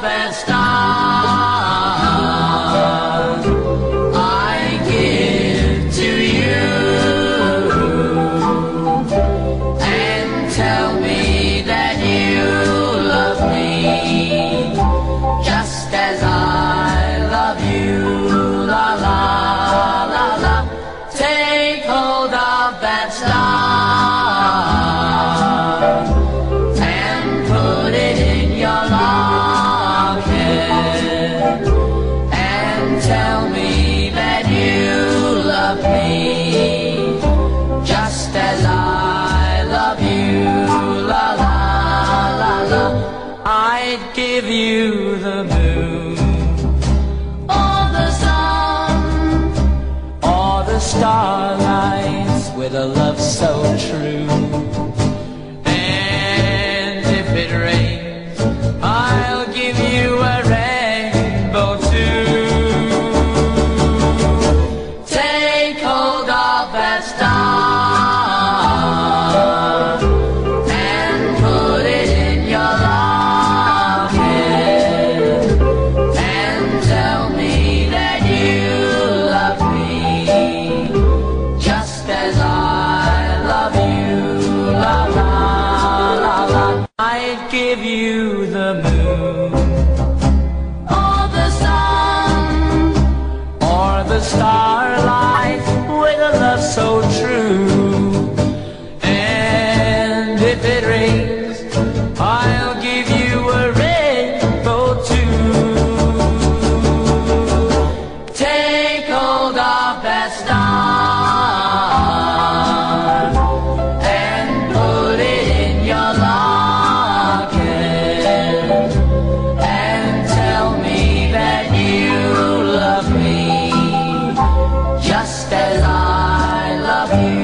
best. Give you the moon or the sun, or the starlights with a love so true. You the moon or the sun, or the starlight with a love so true. And if it rains, you.